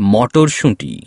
মটরশুঁটি।